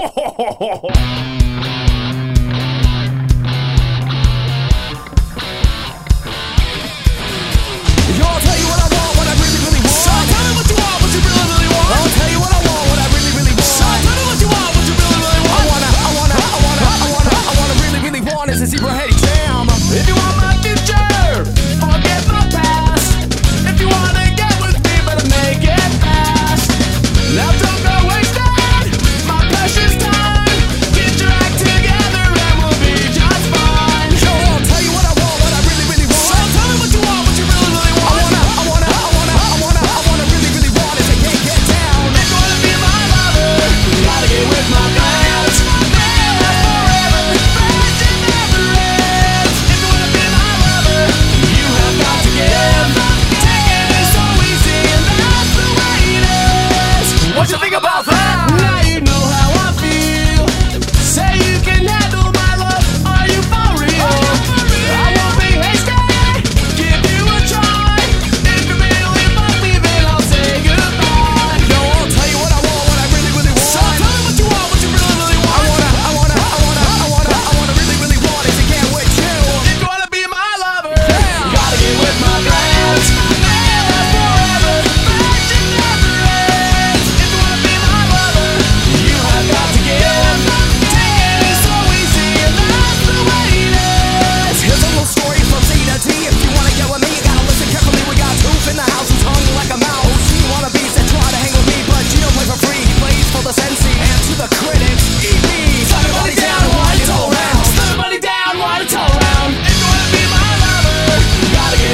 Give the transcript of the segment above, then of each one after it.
Yo, I'll tell you what I want, what I really, really want. So tell me what you want, what you really, really want. I'll tell you what I want, what I really, really want. So tell me what you want, what you really, really want. I wanna, I wanna, I wanna, I wanna, I wanna really, really want is this Ibrahim.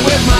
with my